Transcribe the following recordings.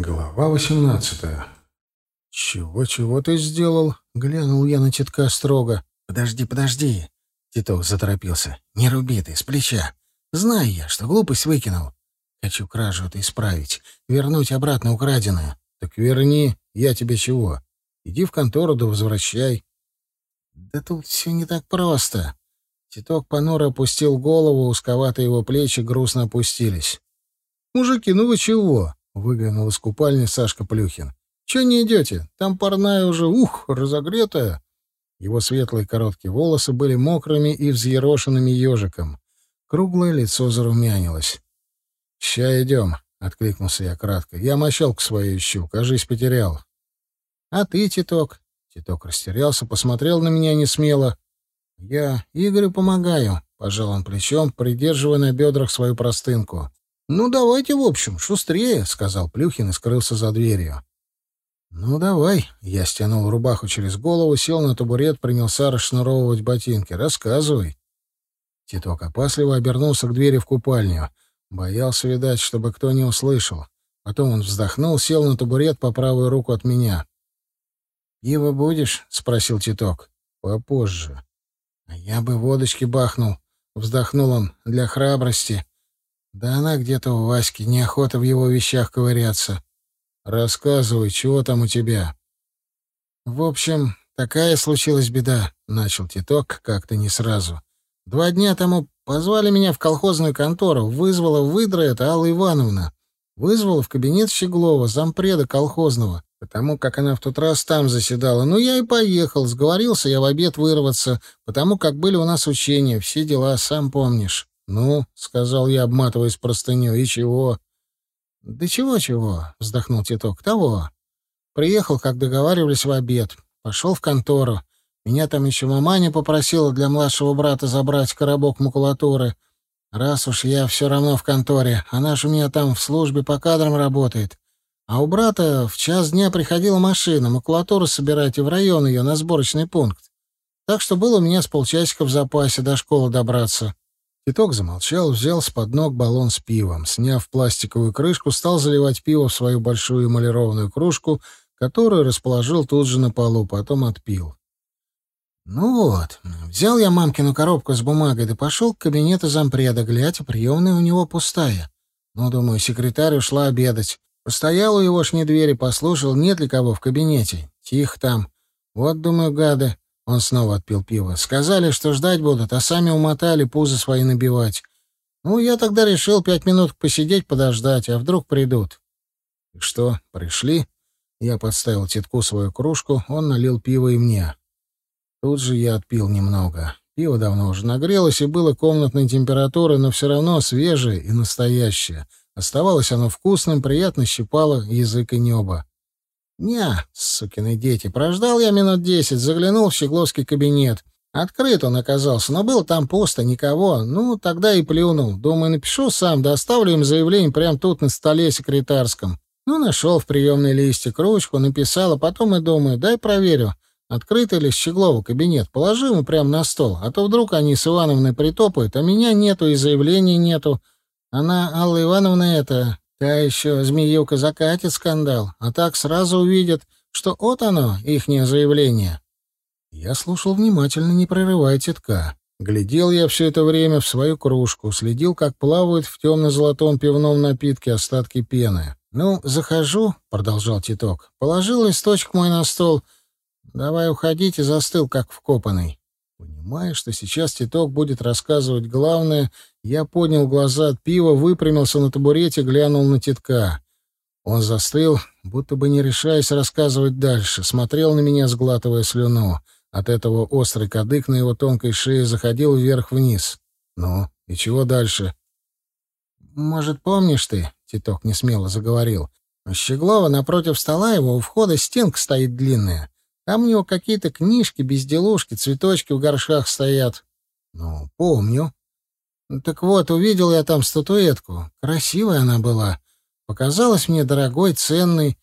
Глава восемнадцатая. «Чего-чего ты сделал?» — глянул я на тетка строго. «Подожди, подожди!» — Титов заторопился. «Не руби ты, с плеча. Знаю я, что глупость выкинул. Хочу кражу это исправить, вернуть обратно украденное». «Так верни, я тебе чего? Иди в контору да возвращай». «Да тут все не так просто». Титок понуро опустил голову, узковатые его плечи грустно опустились. «Мужики, ну вы чего?» Выглянул из купальни Сашка Плюхин. «Че не идете? Там парная уже, ух, разогретая!» Его светлые короткие волосы были мокрыми и взъерошенными ежиком. Круглое лицо зарумянилось. «Ща идем», — откликнулся я кратко. «Я мощалку свою ищу, кажись, потерял». «А ты, Титок?» Титок растерялся, посмотрел на меня несмело. «Я Игорю помогаю», — пожал он плечом, придерживая на бедрах свою простынку. «Ну, давайте, в общем, шустрее», — сказал Плюхин и скрылся за дверью. «Ну, давай». Я стянул рубаху через голову, сел на табурет, принялся расшнуровывать ботинки. «Рассказывай». Титок опасливо обернулся к двери в купальню. Боялся, видать, чтобы кто не услышал. Потом он вздохнул, сел на табурет по правую руку от меня. «Пиво будешь?» — спросил Титок. «Попозже». «А я бы водочки бахнул», — вздохнул он, — «для храбрости». Да она где-то у Васьки, неохота в его вещах ковыряться. Рассказывай, чего там у тебя? В общем, такая случилась беда, начал Титок как-то не сразу. Два дня тому позвали меня в колхозную контору, вызвала выдра это Алла Ивановна. Вызвала в кабинет Щеглова, зампреда колхозного, потому как она в тот раз там заседала. Ну, я и поехал, сговорился я в обед вырваться, потому как были у нас учения, все дела, сам помнишь. «Ну», — сказал я, обматываясь простыню, — «и чего?» «Да чего-чего», — вздохнул Титок, — «того». Приехал, как договаривались, в обед. Пошел в контору. Меня там еще маманя попросила для младшего брата забрать коробок макулатуры. Раз уж я все равно в конторе, она же у меня там в службе по кадрам работает. А у брата в час дня приходила машина, макулатуру собирать и в район ее на сборочный пункт. Так что было у меня с полчасика в запасе до школы добраться. Пяток замолчал, взял с под ног баллон с пивом. Сняв пластиковую крышку, стал заливать пиво в свою большую эмалированную кружку, которую расположил тут же на полу, потом отпил. «Ну вот, взял я мамкину коробку с бумагой, да пошел к кабинету зампреда, глядя, приемная у него пустая. Ну, думаю, секретарь ушла обедать. Постоял у его шни двери, послушал, нет ли кого в кабинете. Тихо там. Вот, думаю, гады, он снова отпил пиво. Сказали, что ждать будут, а сами умотали пузы свои набивать. Ну, я тогда решил пять минут посидеть, подождать, а вдруг придут. И что, пришли? Я подставил тетку свою кружку, он налил пиво и мне. Тут же я отпил немного. Пиво давно уже нагрелось и было комнатной температуры, но все равно свежее и настоящее. Оставалось оно вкусным, приятно щипало язык и небо. «Не, сукины дети, прождал я минут десять, заглянул в Щегловский кабинет. Открыт он оказался, но было там пусто, никого. Ну, тогда и плюнул. Думаю, напишу сам, доставлю им заявление прямо тут на столе секретарском. Ну, нашел в приемной листик ручку, написал, а потом и думаю, дай проверю, открыт ли Щеглова кабинет. Положи ему прямо на стол, а то вдруг они с Ивановной притопают, а меня нету и заявления нету. Она, Алла Ивановна, это, Та еще змеюка закатит скандал, а так сразу увидят, что вот оно, ихнее заявление. Я слушал внимательно, не прерывая тетка. Глядел я все это время в свою кружку, следил, как плавают в темно-золотом пивном напитке остатки пены. «Ну, захожу», — продолжал Титок. «Положил листочек мой на стол. Давай уходить и застыл, как вкопанный. Понимая, что сейчас Титок будет рассказывать главное, я поднял глаза от пива, выпрямился на табурете, глянул на Титка. Он застыл, будто бы не решаясь рассказывать дальше, смотрел на меня, сглатывая слюну. От этого острый кадык на его тонкой шее заходил вверх-вниз. «Ну, и чего дальше?» «Может, помнишь ты?» — Титок несмело заговорил. «У Щеглова напротив стола его у входа стенка стоит длинная. Там у него какие-то книжки, безделушки, цветочки в горшках стоят. Ну, помню. Так вот, увидел я там статуэтку. Красивая она была. Показалась мне дорогой, ценной.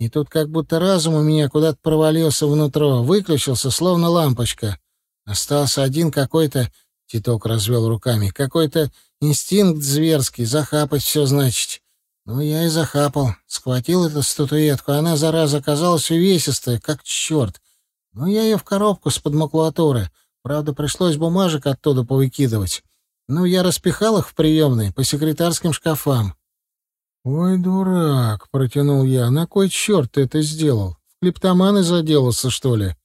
И тут как будто разум у меня куда-то провалился внутрь, выключился, словно лампочка. Остался один какой-то, Титок развел руками, какой-то инстинкт зверский, захапать все, значит. Ну, я и захапал. Схватил эту статуэтку. Она, зараза, оказалась увесистая, как черт. Ну, я ее в коробку с-под макулатуры. Правда, пришлось бумажек оттуда повыкидывать. Ну, я распихал их в приемной по секретарским шкафам. «Ой, дурак!» — протянул я. «На кой черт ты это сделал? В клептоманы заделался, что ли?»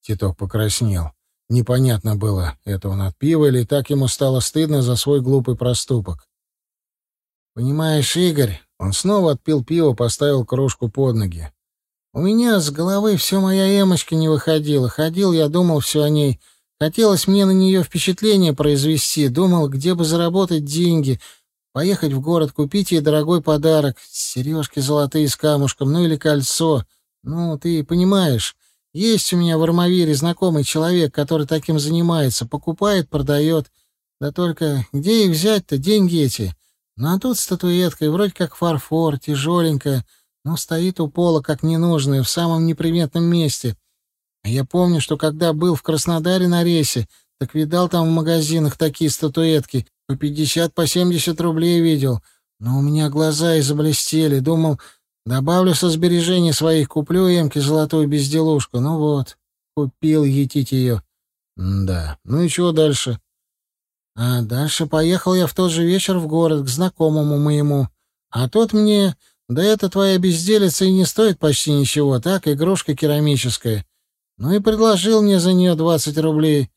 Титок покраснел. Непонятно было, это он от пива или так ему стало стыдно за свой глупый проступок. «Понимаешь, Игорь...» Он снова отпил пиво, поставил кружку под ноги. «У меня с головы все моя эмочка не выходила. Ходил я, думал все о ней. Хотелось мне на нее впечатление произвести. Думал, где бы заработать деньги, поехать в город, купить ей дорогой подарок. Сережки золотые с камушком, ну или кольцо. Ну, ты понимаешь, есть у меня в Армавире знакомый человек, который таким занимается. Покупает, продает. Да только где их взять-то, деньги эти?» Ну а тут статуэтка, и вроде как фарфор, тяжеленькая, но стоит у пола как ненужная, в самом неприметном месте. А я помню, что когда был в Краснодаре на рейсе, так видал там в магазинах такие статуэтки, по пятьдесят, по семьдесят рублей видел. Но у меня глаза и заблестели, думал, добавлю со сбережений своих, куплю эмки золотую безделушку. Ну вот, купил етить ее. М да, ну и чего дальше? А дальше поехал я в тот же вечер в город к знакомому моему. А тот мне... Да это твоя безделица и не стоит почти ничего, так, игрушка керамическая. Ну и предложил мне за нее двадцать рублей.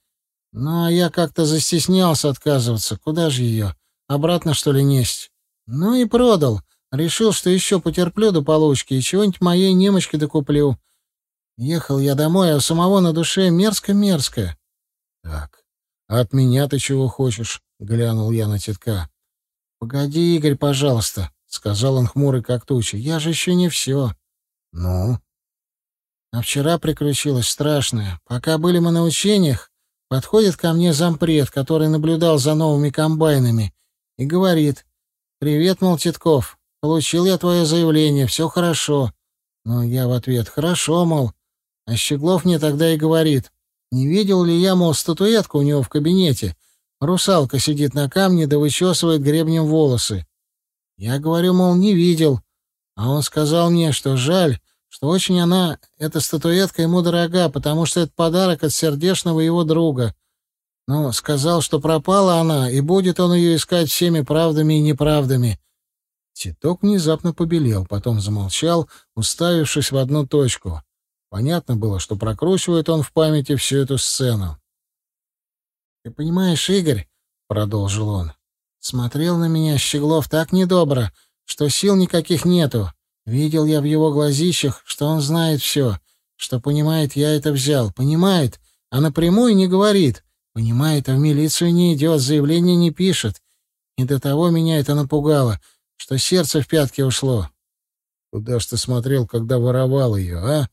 Ну, а я как-то застеснялся отказываться. Куда же ее? Обратно, что ли, несть? Ну и продал. Решил, что еще потерплю до получки и чего-нибудь моей немочке докуплю. Ехал я домой, а у самого на душе мерзко-мерзко. Так, «А «От меня ты чего хочешь?» — глянул я на тетка. «Погоди, Игорь, пожалуйста», — сказал он хмурый как туча. «Я же еще не все». «Ну?» А вчера приключилось страшное. Пока были мы на учениях, подходит ко мне зампред, который наблюдал за новыми комбайнами, и говорит, «Привет, мол, Титков, получил я твое заявление, все хорошо». Ну, я в ответ, «Хорошо, мол». А Щеглов мне тогда и говорит, не видел ли я, мол, статуэтку у него в кабинете? Русалка сидит на камне да вычесывает гребнем волосы. Я говорю, мол, не видел. А он сказал мне, что жаль, что очень она, эта статуэтка, ему дорога, потому что это подарок от сердечного его друга. Но сказал, что пропала она, и будет он ее искать всеми правдами и неправдами. Титок внезапно побелел, потом замолчал, уставившись в одну точку. Понятно было, что прокручивает он в памяти всю эту сцену. «Ты понимаешь, Игорь, — продолжил он, — смотрел на меня Щеглов так недобро, что сил никаких нету. Видел я в его глазищах, что он знает все, что понимает, я это взял. Понимает, а напрямую не говорит. Понимает, а в милицию не идет, заявление не пишет. И до того меня это напугало, что сердце в пятки ушло. Куда ж ты смотрел, когда воровал ее, а?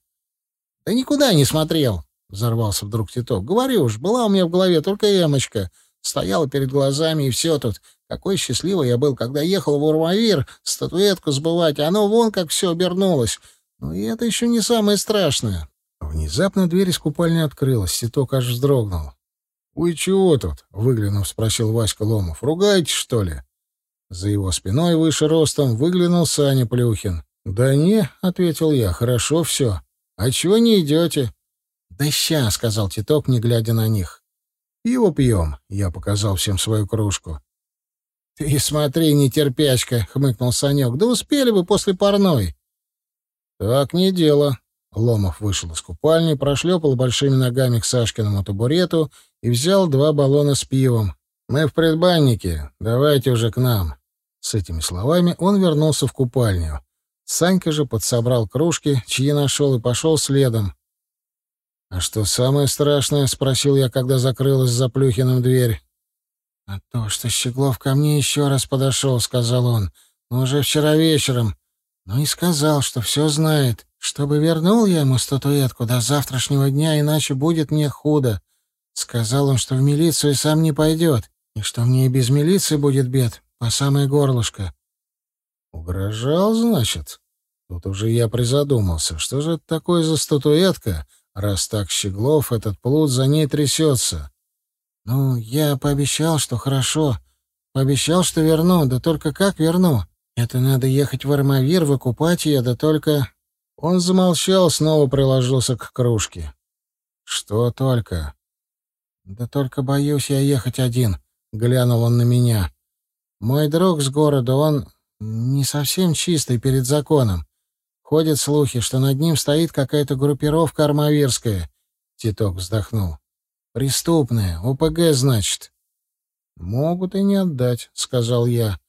Да никуда не смотрел, взорвался вдруг Титов. Говорю уж, была у меня в голове только эмочка. Стояла перед глазами, и все тут. Какой счастливый я был, когда ехал в Урмавир статуэтку сбывать, а оно вон как все обернулось. Но и это еще не самое страшное. Внезапно дверь из купальни открылась, Титок аж вздрогнул. «Вы чего тут?» — выглянув, спросил Васька Ломов. «Ругаетесь, что ли?» За его спиной выше ростом выглянул Саня Плюхин. «Да не», — ответил я, — «хорошо все». «А чего не идете?» «Да ща», — сказал Титок, не глядя на них. «Пиво пьем», — я показал всем свою кружку. «Ты смотри, нетерпячка», — хмыкнул Санек. «Да успели бы после парной». «Так не дело». Ломов вышел из купальни, прошлепал большими ногами к Сашкиному табурету и взял два баллона с пивом. «Мы в предбаннике. Давайте уже к нам». С этими словами он вернулся в купальню. Санька же подсобрал кружки, чьи нашел, и пошел следом. «А что самое страшное?» — спросил я, когда закрылась за Плюхиным дверь. «А то, что Щеглов ко мне еще раз подошел», — сказал он, — «но уже вчера вечером. Ну и сказал, что все знает, чтобы вернул я ему статуэтку до завтрашнего дня, иначе будет мне худо. Сказал он, что в милицию сам не пойдет, и что мне и без милиции будет бед, по самое горлышко. Угрожал, значит? Тут уже я призадумался, что же это такое за статуэтка, раз так Щеглов, этот плут, за ней трясется. Ну, я пообещал, что хорошо. Пообещал, что верну, да только как верну? Это надо ехать в Армавир, выкупать ее, да только...» Он замолчал, снова приложился к кружке. «Что только?» «Да только боюсь я ехать один», — глянул он на меня. «Мой друг с города, он не совсем чистый перед законом. Ходят слухи, что над ним стоит какая-то группировка армавирская». Титок вздохнул. «Преступная, ОПГ, значит». «Могут и не отдать», — сказал я.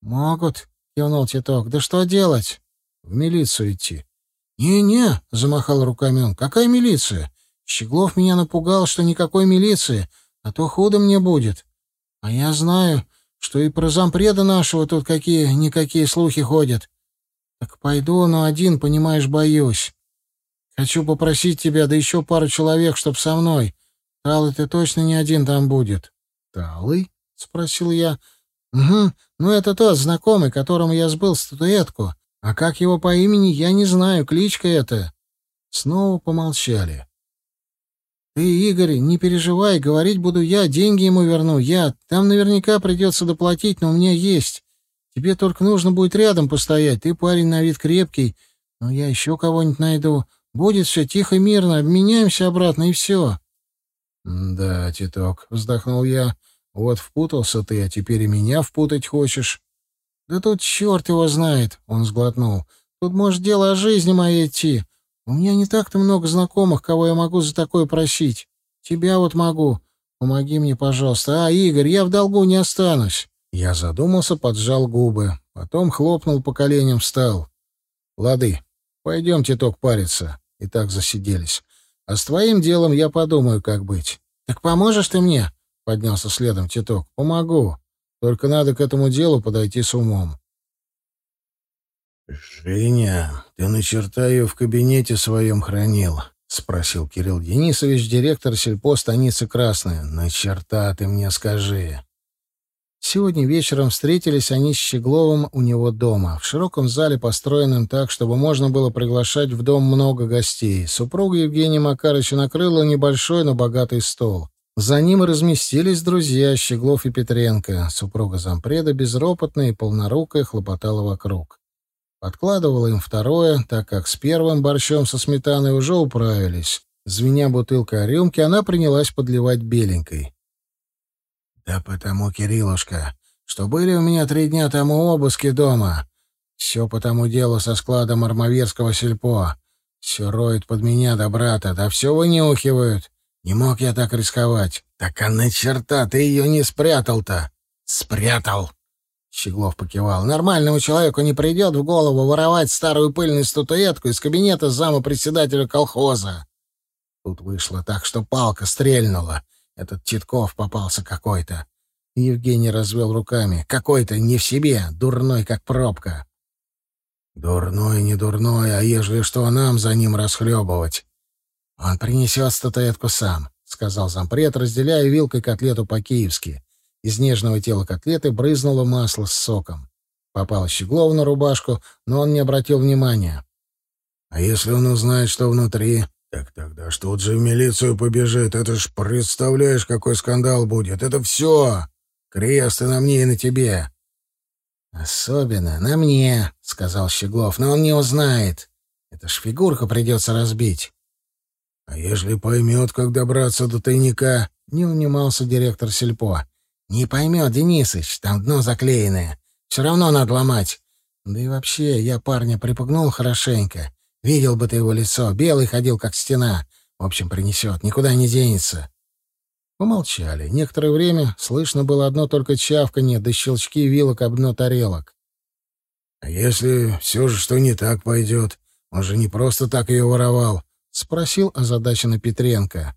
«Могут», — кивнул Титок. «Да что делать?» «В милицию идти». «Не-не», — замахал руками он. «Какая милиция? Щеглов меня напугал, что никакой милиции, а то худо мне будет. А я знаю, что и про зампреда нашего тут какие-никакие слухи ходят. Так пойду, но один, понимаешь, боюсь. Хочу попросить тебя, да еще пару человек, чтоб со мной. Талый ты точно не один там будет. — Талый? — спросил я. — Угу, ну это тот знакомый, которому я сбыл статуэтку. А как его по имени, я не знаю, кличка это. Снова помолчали. «Ты, Игорь, не переживай, говорить буду я, деньги ему верну, я. Там наверняка придется доплатить, но у меня есть. Тебе только нужно будет рядом постоять, ты парень на вид крепкий, но я еще кого-нибудь найду. Будет все тихо, мирно, обменяемся обратно, и все». «Да, Титок», — вздохнул я, — «вот впутался ты, а теперь и меня впутать хочешь». «Да тут черт его знает», — он сглотнул. «Тут, может, дело о жизни моей идти. У меня не так-то много знакомых, кого я могу за такое просить. Тебя вот могу. Помоги мне, пожалуйста. А, Игорь, я в долгу не останусь. Я задумался, поджал губы. Потом хлопнул по коленям, встал. Лады, пойдем, теток, париться. И так засиделись. А с твоим делом я подумаю, как быть. Так поможешь ты мне? Поднялся следом теток. Помогу. Только надо к этому делу подойти с умом. «Женя, ты на черта ее в кабинете своем хранил?» — спросил Кирилл Денисович, директор сельпо станицы Красная. «На черта ты мне скажи». Сегодня вечером встретились они с Щегловым у него дома, в широком зале, построенном так, чтобы можно было приглашать в дом много гостей. Супруга Евгения Макарыча накрыла небольшой, но богатый стол. За ним разместились друзья Щеглов и Петренко. Супруга зампреда безропотная и полнорукая хлопотала вокруг. Подкладывала им второе, так как с первым борщом со сметаной уже управились. Звеня бутылкой о рюмке, она принялась подливать беленькой. «Да потому, Кириллушка, что были у меня три дня тому обыски дома. Все по тому делу со складом армавирского сельпо. Все роют под меня да брата, да все вынюхивают. Не мог я так рисковать. Так а на черта ты ее не спрятал-то?» «Спрятал!» Щеглов покивал. «Нормальному человеку не придет в голову воровать старую пыльную статуэтку из кабинета зама председателя колхоза». Тут вышло так, что палка стрельнула. Этот Титков попался какой-то. Евгений развел руками. Какой-то не в себе, дурной, как пробка. Дурной, не дурной, а ежели что, нам за ним расхлебывать. Он принесет статуэтку сам, — сказал зампред, разделяя вилкой котлету по-киевски. Из нежного тела котлеты брызнуло масло с соком. Попало Щеглову на рубашку, но он не обратил внимания. «А если он узнает, что внутри?» «Так тогда что тут же в милицию побежит. Это ж представляешь, какой скандал будет. Это все. Крест и на мне, и на тебе». «Особенно на мне», — сказал Щеглов, — «но он не узнает. Это ж фигурку придется разбить». «А ежели поймет, как добраться до тайника?» — не унимался директор сельпо. «Не поймет, Денисыч, там дно заклеенное. Все равно надо ломать. Да и вообще, я парня припугнул хорошенько. Видел бы ты его лицо, белый ходил, как стена. В общем, принесет, никуда не денется». Помолчали. Некоторое время слышно было одно только чавканье да щелчки вилок об дно тарелок. «А если все же что не так пойдет? Он же не просто так ее воровал», — спросил озадаченно Петренко.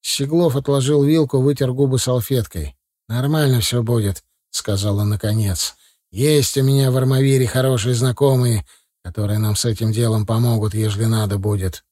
Щеглов отложил вилку, вытер губы салфеткой. «Нормально все будет», — сказала наконец. «Есть у меня в Армавире хорошие знакомые, которые нам с этим делом помогут, ежели надо будет».